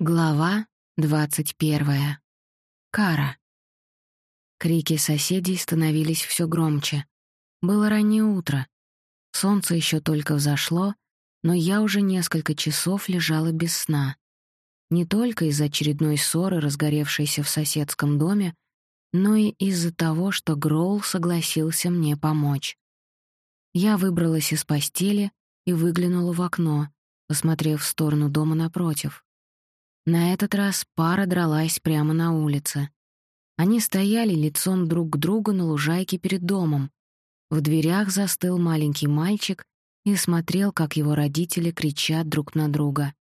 Глава двадцать первая. Кара. Крики соседей становились все громче. Было раннее утро. Солнце еще только взошло, но я уже несколько часов лежала без сна. Не только из-за очередной ссоры, разгоревшейся в соседском доме, но и из-за того, что Гроул согласился мне помочь. Я выбралась из постели и выглянула в окно, посмотрев в сторону дома напротив. На этот раз пара дралась прямо на улице. Они стояли лицом друг к другу на лужайке перед домом. В дверях застыл маленький мальчик и смотрел, как его родители кричат друг на друга.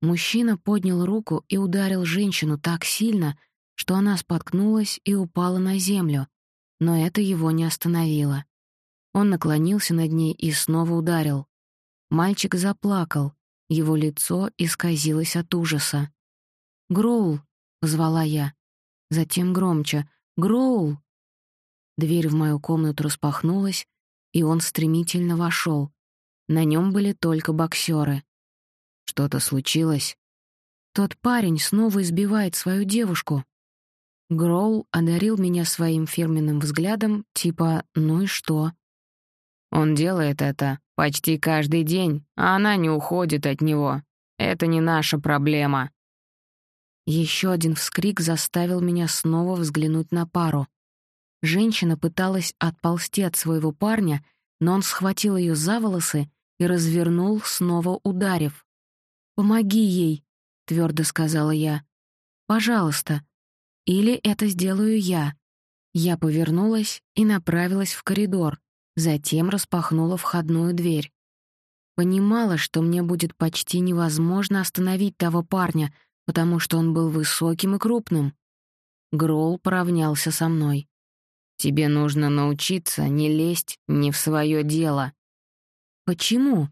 Мужчина поднял руку и ударил женщину так сильно, что она споткнулась и упала на землю, но это его не остановило. Он наклонился над ней и снова ударил. Мальчик заплакал, его лицо исказилось от ужаса. «Гроул!» — позвала я. Затем громче. «Гроул!» Дверь в мою комнату распахнулась, и он стремительно вошел. На нем были только боксеры. Что-то случилось? Тот парень снова избивает свою девушку. Гроул одарил меня своим фирменным взглядом, типа «ну и что?». Он делает это почти каждый день, а она не уходит от него. Это не наша проблема. Еще один вскрик заставил меня снова взглянуть на пару. Женщина пыталась отползти от своего парня, но он схватил ее за волосы и развернул, снова ударив. «Помоги ей», — твердо сказала я. «Пожалуйста. Или это сделаю я». Я повернулась и направилась в коридор, затем распахнула входную дверь. Понимала, что мне будет почти невозможно остановить того парня, потому что он был высоким и крупным. Грол поравнялся со мной. «Тебе нужно научиться не лезть не в свое дело». «Почему?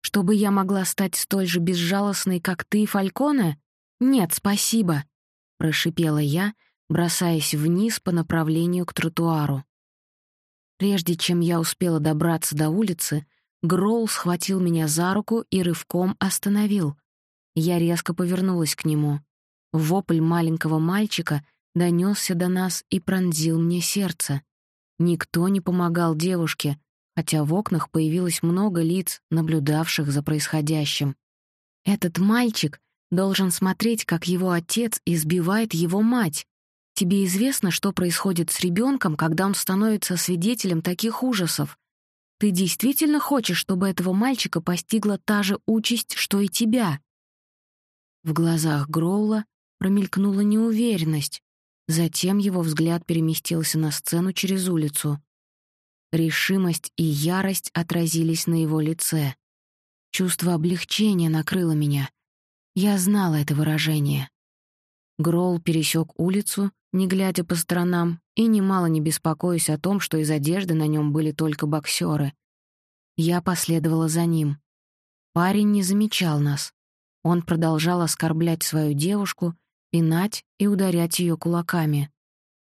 Чтобы я могла стать столь же безжалостной, как ты, Фальконе? Нет, спасибо», — прошипела я, бросаясь вниз по направлению к тротуару. Прежде чем я успела добраться до улицы, Гроул схватил меня за руку и рывком остановил. Я резко повернулась к нему. Вопль маленького мальчика донесся до нас и пронзил мне сердце. Никто не помогал девушке, хотя в окнах появилось много лиц, наблюдавших за происходящим. Этот мальчик должен смотреть, как его отец избивает его мать. Тебе известно, что происходит с ребенком, когда он становится свидетелем таких ужасов? Ты действительно хочешь, чтобы этого мальчика постигла та же участь, что и тебя?» В глазах Гроула промелькнула неуверенность. Затем его взгляд переместился на сцену через улицу. Решимость и ярость отразились на его лице. Чувство облегчения накрыло меня. Я знала это выражение. Гроул пересек улицу, не глядя по сторонам, и немало не беспокоясь о том, что из одежды на нем были только боксеры. Я последовала за ним. Парень не замечал нас. Он продолжал оскорблять свою девушку, пинать и ударять ее кулаками.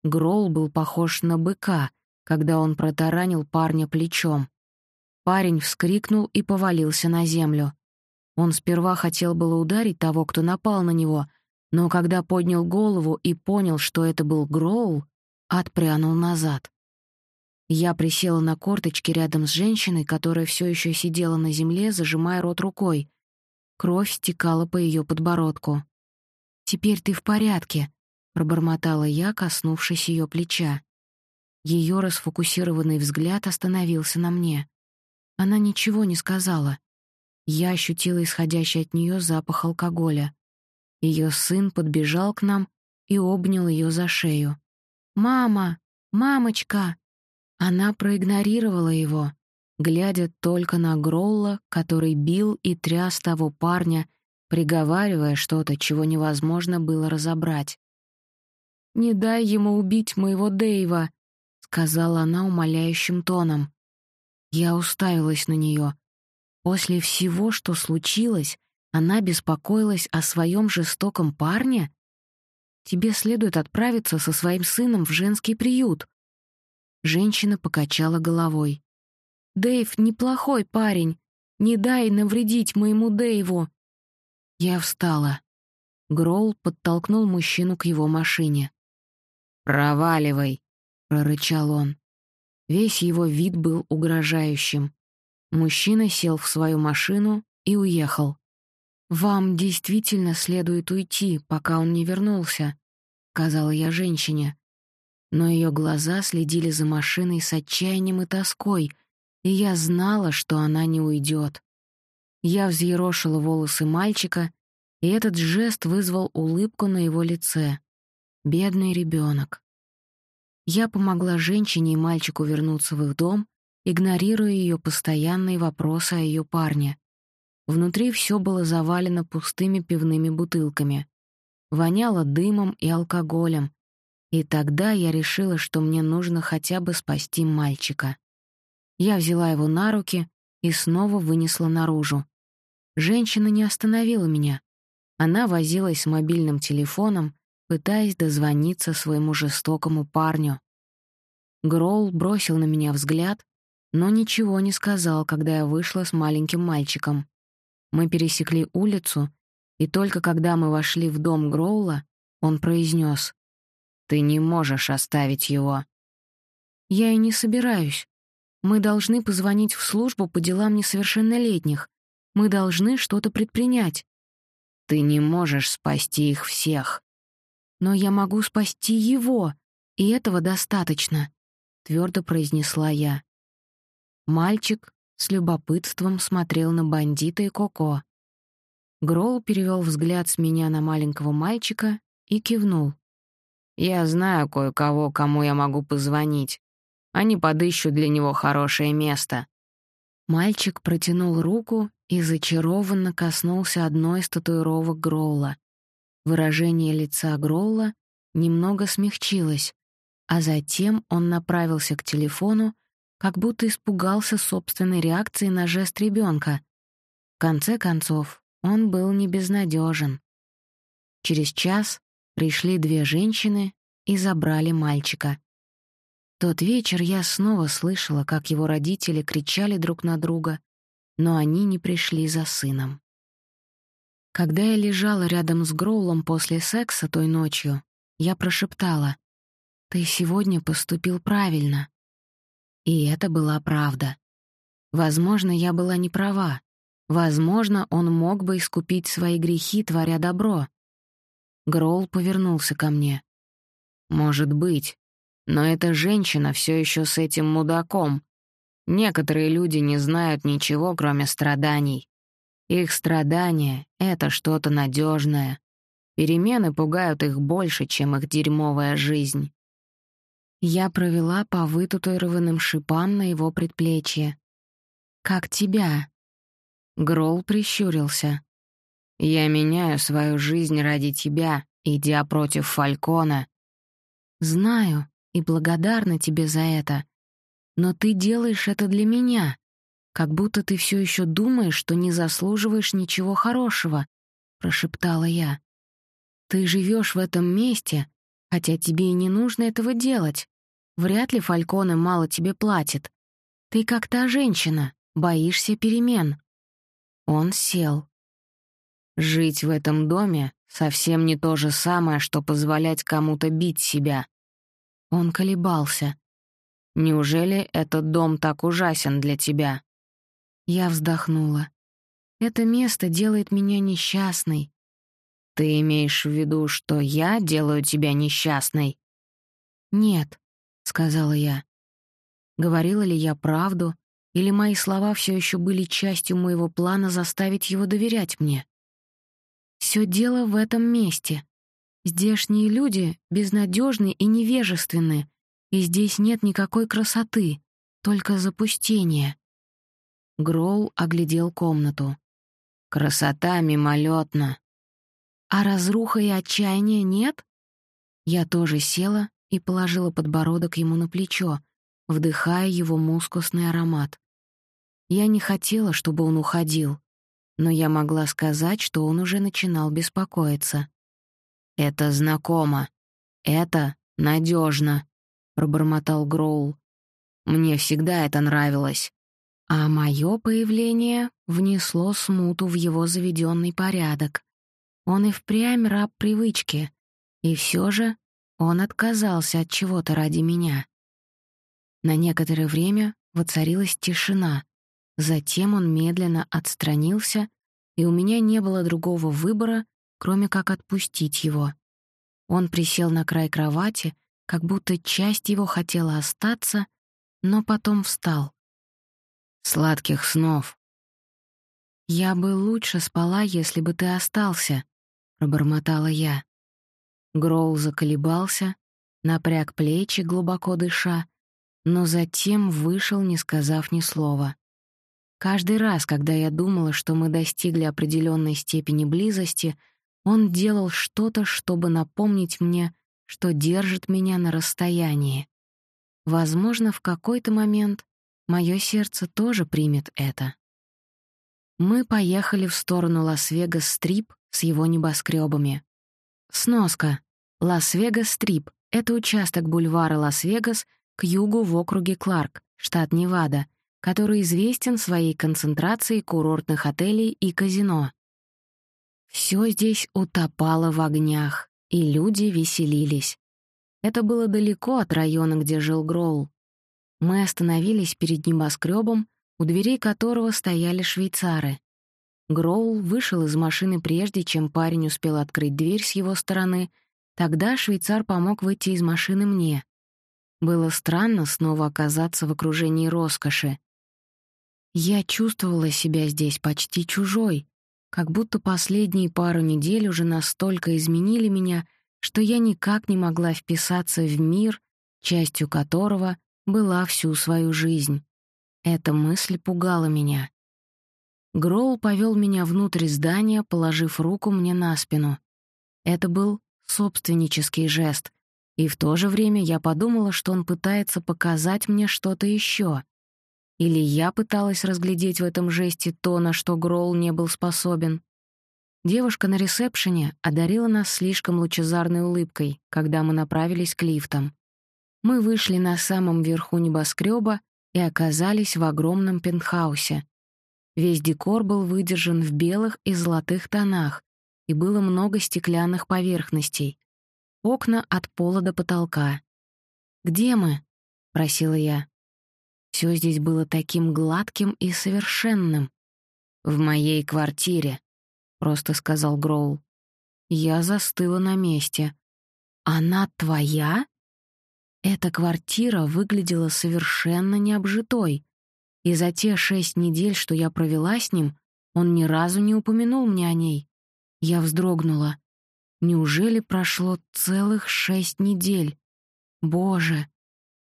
Грол был похож на быка, когда он протаранил парня плечом. Парень вскрикнул и повалился на землю. Он сперва хотел было ударить того, кто напал на него — но когда поднял голову и понял, что это был Гроул, отпрянул назад. Я присела на корточки рядом с женщиной, которая все еще сидела на земле, зажимая рот рукой. Кровь стекала по ее подбородку. «Теперь ты в порядке», — пробормотала я, коснувшись ее плеча. Ее расфокусированный взгляд остановился на мне. Она ничего не сказала. Я ощутила исходящий от нее запах алкоголя. Ее сын подбежал к нам и обнял ее за шею. «Мама! Мамочка!» Она проигнорировала его, глядя только на Гролла, который бил и тряс того парня, приговаривая что-то, чего невозможно было разобрать. «Не дай ему убить моего Дэйва», — сказала она умоляющим тоном. Я уставилась на нее. После всего, что случилось, она беспокоилась о своем жестоком парне? Тебе следует отправиться со своим сыном в женский приют. Женщина покачала головой. Дэйв неплохой парень. Не дай навредить моему Дэйву. Я встала. Гроул подтолкнул мужчину к его машине. «Проваливай», — прорычал он. Весь его вид был угрожающим. Мужчина сел в свою машину и уехал. «Вам действительно следует уйти, пока он не вернулся», — сказала я женщине. Но ее глаза следили за машиной с отчаянием и тоской, и я знала, что она не уйдет. Я взъерошила волосы мальчика, и этот жест вызвал улыбку на его лице. Бедный ребенок. Я помогла женщине и мальчику вернуться в их дом, игнорируя ее постоянные вопросы о ее парне. Внутри все было завалено пустыми пивными бутылками. Воняло дымом и алкоголем. И тогда я решила, что мне нужно хотя бы спасти мальчика. Я взяла его на руки и снова вынесла наружу. Женщина не остановила меня. Она возилась с мобильным телефоном, пытаясь дозвониться своему жестокому парню. Гроул бросил на меня взгляд, но ничего не сказал, когда я вышла с маленьким мальчиком. Мы пересекли улицу, и только когда мы вошли в дом Гроула, он произнес: «Ты не можешь оставить его». «Я и не собираюсь. Мы должны позвонить в службу по делам несовершеннолетних. Мы должны что-то предпринять». «Ты не можешь спасти их всех». «Но я могу спасти его, и этого достаточно», — твердо произнесла я. Мальчик с любопытством смотрел на бандита и Коко. Гроул перевел взгляд с меня на маленького мальчика и кивнул. «Я знаю кое-кого, кому я могу позвонить. Они подыщут для него хорошее место». Мальчик протянул руку и зачарованно коснулся одной из татуировок Гроула. Выражение лица Гроула немного смягчилось, а затем он направился к телефону, как будто испугался собственной реакции на жест ребенка. В конце концов, он был не безнадежен. Через час пришли две женщины и забрали мальчика. Тот вечер я снова слышала, как его родители кричали друг на друга, но они не пришли за сыном. Когда я лежала рядом с Гроулом после секса той ночью, я прошептала «Ты сегодня поступил правильно». И это была правда. Возможно, я была не права. Возможно, он мог бы искупить свои грехи, творя добро. Гроул повернулся ко мне. «Может быть. Но эта женщина все еще с этим мудаком. Некоторые люди не знают ничего, кроме страданий. Их страдания — это что-то надежное. Перемены пугают их больше, чем их дерьмовая жизнь. Я провела по вытатуированным шипам на его предплечье. «Как тебя?» Грол прищурился. «Я меняю свою жизнь ради тебя, идя против Фалькона». «Знаю и благодарна тебе за это. Но ты делаешь это для меня, как будто ты все еще думаешь, что не заслуживаешь ничего хорошего», — прошептала я. «Ты живешь в этом месте, хотя тебе и не нужно этого делать. Вряд ли Фальконе мало тебе платит. Ты как та женщина, боишься перемен». Он сел. «Жить в этом доме совсем не то же самое, что позволять кому-то бить себя». Он колебался. «Неужели этот дом так ужасен для тебя?» Я вздохнула. «Это место делает меня несчастной». «Ты имеешь в виду, что я делаю тебя несчастной?» «Нет», — сказала я. Говорила ли я правду, или мои слова все еще были частью моего плана заставить его доверять мне? Все дело в этом месте. Здешние люди безнадежны и невежественны, и здесь нет никакой красоты, только запустение. Гроул оглядел комнату. «Красота мимолетна». «А разруха и отчаяния нет?» Я тоже села и положила подбородок ему на плечо, вдыхая его мускусный аромат. Я не хотела, чтобы он уходил, но я могла сказать, что он уже начинал беспокоиться. «Это знакомо. Это надежно, пробормотал Гроул. «Мне всегда это нравилось». А мое появление внесло смуту в его заведенный порядок. Он и впрямь раб привычки. И все же он отказался от чего-то ради меня. На некоторое время воцарилась тишина. Затем он медленно отстранился, и у меня не было другого выбора, кроме как отпустить его. Он присел на край кровати, как будто часть его хотела остаться, но потом встал. «Сладких снов!» «Я бы лучше спала, если бы ты остался», — пробормотала я. Гроул заколебался, напряг плечи, глубоко дыша, но затем вышел, не сказав ни слова. Каждый раз, когда я думала, что мы достигли определенной степени близости, он делал что-то, чтобы напомнить мне, что держит меня на расстоянии. Возможно, в какой-то момент мое сердце тоже примет это. Мы поехали в сторону Лас-Вегас-Стрип с его небоскребами. Сноска. Лас-Вегас-Стрип — это участок бульвара Лас-Вегас к югу в округе Кларк, штат Невада, который известен своей концентрацией курортных отелей и казино. Все здесь утопало в огнях, и люди веселились. Это было далеко от района, где жил Гроул. Мы остановились перед небоскребом, у дверей которого стояли швейцары. Гроул вышел из машины прежде, чем парень успел открыть дверь с его стороны. Тогда швейцар помог выйти из машины мне. Было странно снова оказаться в окружении роскоши. Я чувствовала себя здесь почти чужой, как будто последние пару недель уже настолько изменили меня, что я никак не могла вписаться в мир, частью которого была всю свою жизнь. Эта мысль пугала меня. Гроул повел меня внутрь здания, положив руку мне на спину. Это был собственнический жест, и в то же время я подумала, что он пытается показать мне что-то еще. Или я пыталась разглядеть в этом жесте то, на что Гроул не был способен. Девушка на ресепшене одарила нас слишком лучезарной улыбкой, когда мы направились к лифтам. Мы вышли на самом верху небоскреба и оказались в огромном пентхаусе. Весь декор был выдержан в белых и золотых тонах, и было много стеклянных поверхностей. Окна от пола до потолка. «Где мы?» — просила я. Все здесь было таким гладким и совершенным. «В моей квартире», — просто сказал Гроул. Я застыла на месте. «Она твоя?» Эта квартира выглядела совершенно необжитой, и за те шесть недель, что я провела с ним, он ни разу не упомянул мне о ней. Я вздрогнула. Неужели прошло целых шесть недель? Боже!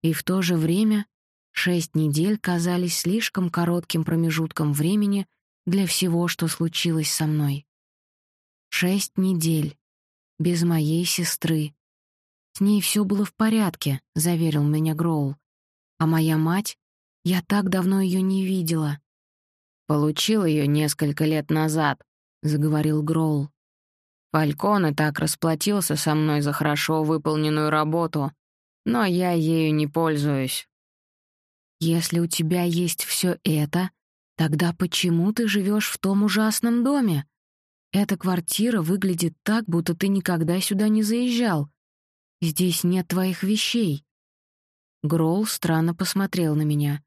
И в то же время Шесть недель казались слишком коротким промежутком времени для всего, что случилось со мной. Шесть недель. Без моей сестры. С ней все было в порядке, заверил меня Гроул. А моя мать? Я так давно ее не видела. Получил ее несколько лет назад, заговорил Гроул. Фальконе так расплатился со мной за хорошо выполненную работу, но я ею не пользуюсь. Если у тебя есть все это, тогда почему ты живешь в том ужасном доме? Эта квартира выглядит так, будто ты никогда сюда не заезжал. Здесь нет твоих вещей. Гролл странно посмотрел на меня.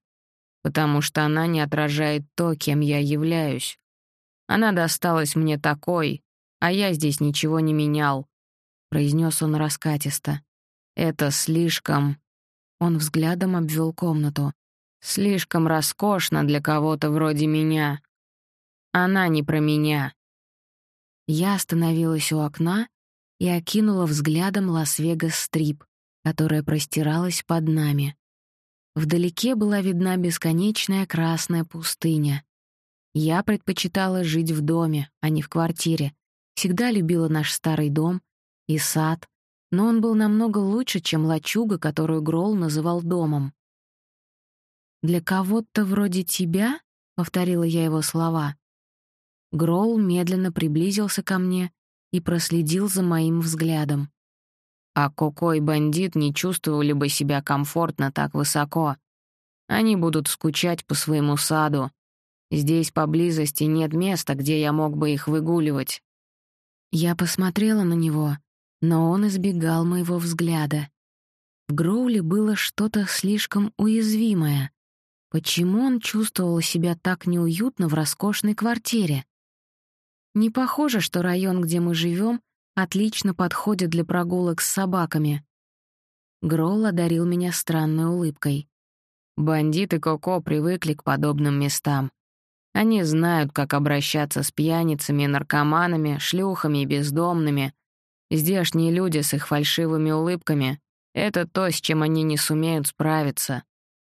Потому что она не отражает то, кем я являюсь. Она досталась мне такой, а я здесь ничего не менял, произнес он раскатисто. Это слишком. Он взглядом обвел комнату. Слишком роскошно для кого-то вроде меня. Она не про меня. Я остановилась у окна и окинула взглядом Лас-Вегас-стрип, которая простиралась под нами. Вдалеке была видна бесконечная красная пустыня. Я предпочитала жить в доме, а не в квартире. Всегда любила наш старый дом и сад, но он был намного лучше, чем лачуга, которую Гролл называл домом. «Для кого-то вроде тебя?» — повторила я его слова. Гроул медленно приблизился ко мне и проследил за моим взглядом. А Коко и бандит не чувствовали бы себя комфортно так высоко. Они будут скучать по своему саду. Здесь поблизости нет места, где я мог бы их выгуливать. Я посмотрела на него, но он избегал моего взгляда. В Гроуле было что-то слишком уязвимое. Почему он чувствовал себя так неуютно в роскошной квартире? Не похоже, что район, где мы живем, отлично подходит для прогулок с собаками. Гроул одарил меня странной улыбкой. Бандиты Коко привыкли к подобным местам. Они знают, как обращаться с пьяницами, наркоманами, шлюхами и бездомными. Здешние люди с их фальшивыми улыбками — это то, с чем они не сумеют справиться.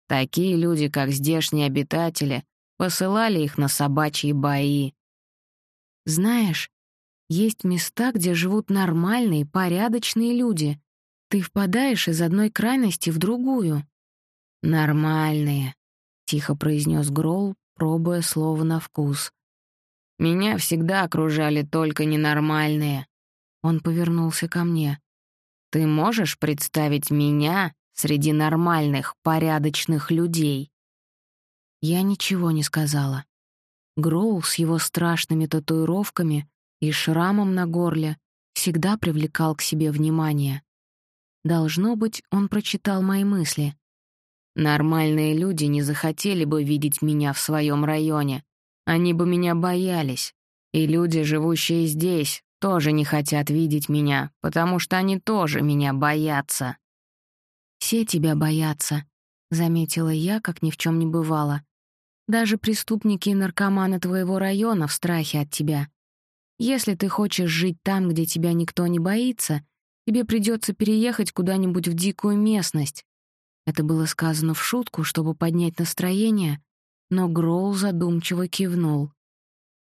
Такие люди, как здешние обитатели, посылали их на собачьи бои. Знаешь, есть места, где живут нормальные, порядочные люди. Ты впадаешь из одной крайности в другую. «Нормальные», — тихо произнес Гроул, пробуя слово на вкус. «Меня всегда окружали только ненормальные». Он повернулся ко мне. «Ты можешь представить меня среди нормальных, порядочных людей?» Я ничего не сказала. Гроул с его страшными татуировками и шрамом на горле всегда привлекал к себе внимание. Должно быть, он прочитал мои мысли. Нормальные люди не захотели бы видеть меня в своем районе. Они бы меня боялись. И люди, живущие здесь, тоже не хотят видеть меня, потому что они тоже меня боятся. «Все тебя боятся», — заметила я, как ни в чем не бывало. «Даже преступники и наркоманы твоего района в страхе от тебя. Если ты хочешь жить там, где тебя никто не боится, тебе придется переехать куда-нибудь в дикую местность, это было сказано в шутку, чтобы поднять настроение, но Гроул задумчиво кивнул.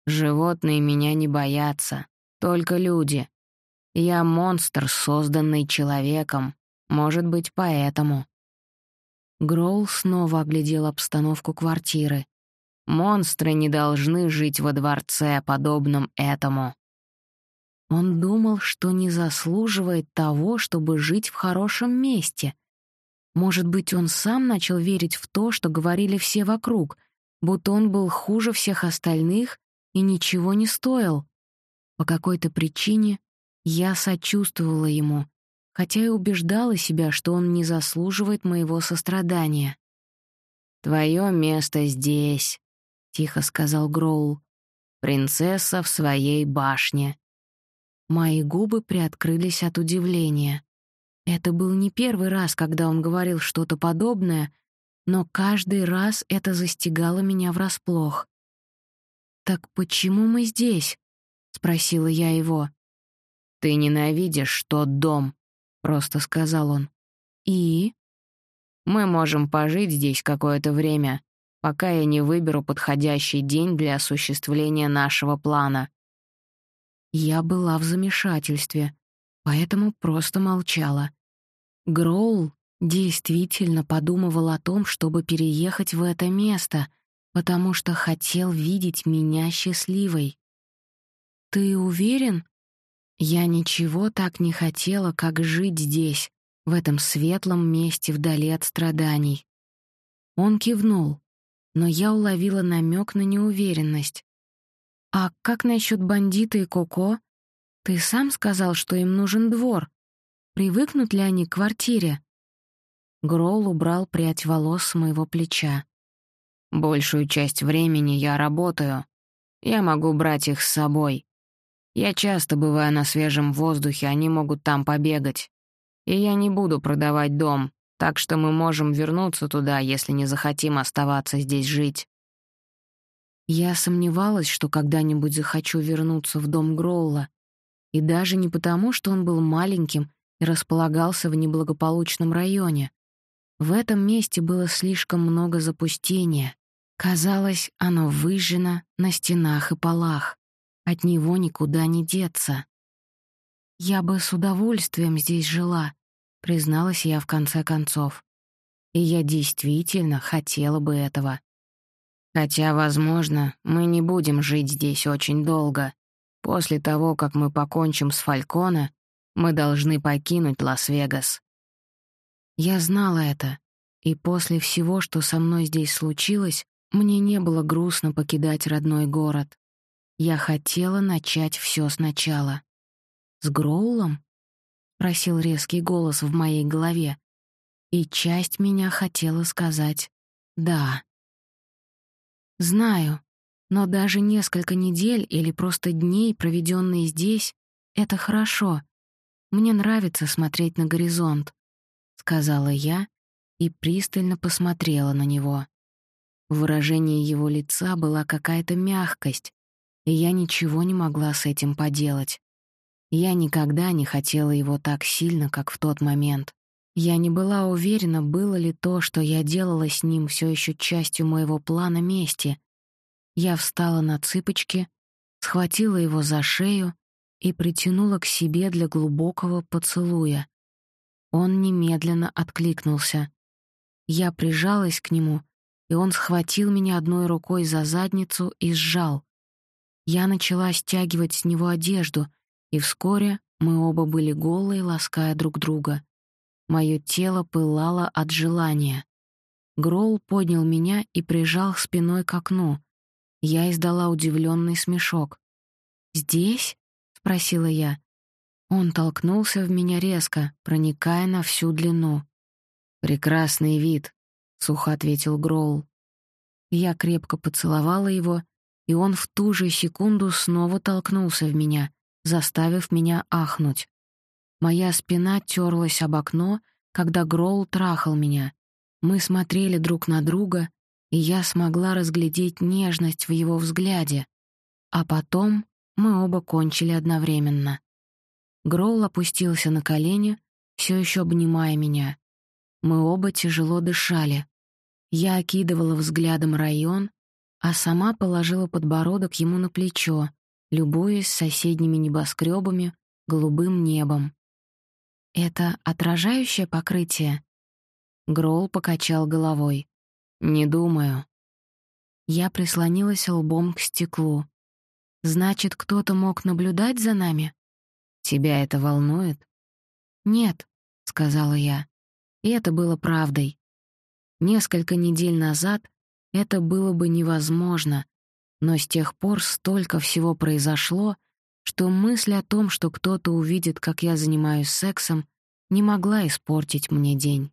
«Животные меня не боятся, только люди. Я монстр, созданный человеком, может быть, поэтому». Гроул снова оглядел обстановку квартиры. «Монстры не должны жить во дворце, подобном этому». Он думал, что не заслуживает того, чтобы жить в хорошем месте — может быть, он сам начал верить в то, что говорили все вокруг, будто он был хуже всех остальных и ничего не стоил. По какой-то причине я сочувствовала ему, хотя и убеждала себя, что он не заслуживает моего сострадания. «Твое место здесь», — тихо сказал Гроул. «Принцесса в своей башне». Мои губы приоткрылись от удивления. Это был не первый раз, когда он говорил что-то подобное, но каждый раз это застигало меня врасплох. «Так почему мы здесь?» — спросила я его. «Ты ненавидишь тот дом», — просто сказал он. «И?» «Мы можем пожить здесь какое-то время, пока я не выберу подходящий день для осуществления нашего плана». Я была в замешательстве, поэтому просто молчала. Гроул действительно подумывал о том, чтобы переехать в это место, потому что хотел видеть меня счастливой. «Ты уверен?» Я ничего так не хотела, как жить здесь, в этом светлом месте вдали от страданий. Он кивнул, но я уловила намек на неуверенность. «А как насчет бандита и Коко? Ты сам сказал, что им нужен двор. Привыкнут ли они к квартире? Гролл убрал прядь волос с моего плеча. «Большую часть времени я работаю. Я могу брать их с собой. Я часто бываю на свежем воздухе, они могут там побегать. И я не буду продавать дом, так что мы можем вернуться туда, если не захотим оставаться здесь жить». Я сомневалась, что когда-нибудь захочу вернуться в дом Гроула. И даже не потому, что он был маленьким и располагался в неблагополучном районе. В этом месте было слишком много запустения. Казалось, оно выжжено на стенах и полах. От него никуда не деться. «Я бы с удовольствием здесь жила», — призналась я в конце концов. И я действительно хотела бы этого. Хотя, возможно, мы не будем жить здесь очень долго. После того, как мы покончим с Фалькона, мы должны покинуть Лас-Вегас». Я знала это, и после всего, что со мной здесь случилось, мне не было грустно покидать родной город. Я хотела начать все сначала. С Гроулом? Просил резкий голос в моей голове. И часть меня хотела сказать «да». Знаю, но даже несколько недель или просто дней, проведенные здесь, это хорошо. Мне нравится смотреть на горизонт, сказала я и пристально посмотрела на него. В выражении его лица была какая-то мягкость, и я ничего не могла с этим поделать. Я никогда не хотела его так сильно, как в тот момент. Я не была уверена, было ли то, что я делала с ним, все еще частью моего плана мести. Я встала на цыпочки, схватила его за шею и притянула к себе для глубокого поцелуя. Он немедленно откликнулся. Я прижалась к нему, и он схватил меня одной рукой за задницу и сжал. Я начала стягивать с него одежду — и вскоре мы оба были голые, лаская друг друга. Мое тело пылало от желания. Гроул поднял меня и прижал спиной к окну. Я издала удивленный смешок. «Здесь?» — спросила я. Он толкнулся в меня резко, проникая на всю длину. «Прекрасный вид», — сухо ответил Гроул. Я крепко поцеловала его, и он в ту же секунду снова толкнулся в меня, заставив меня ахнуть. Моя спина терлась об окно, когда Гроул трахал меня. Мы смотрели друг на друга, и я смогла разглядеть нежность в его взгляде. А потом мы оба кончили одновременно. Гроул опустился на колени, все еще обнимая меня. Мы оба тяжело дышали. Я окидывала взглядом район, а сама положила подбородок ему на плечо, любуясь соседними небоскребами, голубым небом. «Это отражающее покрытие?» Гроул покачал головой. «Не думаю». Я прислонилась лбом к стеклу. «Значит, кто-то мог наблюдать за нами?» «Тебя это волнует?» «Нет», — сказала я. И это было правдой. Несколько недель назад это было бы невозможно, но с тех пор столько всего произошло, что мысль о том, что кто-то увидит, как я занимаюсь сексом, не могла испортить мне день.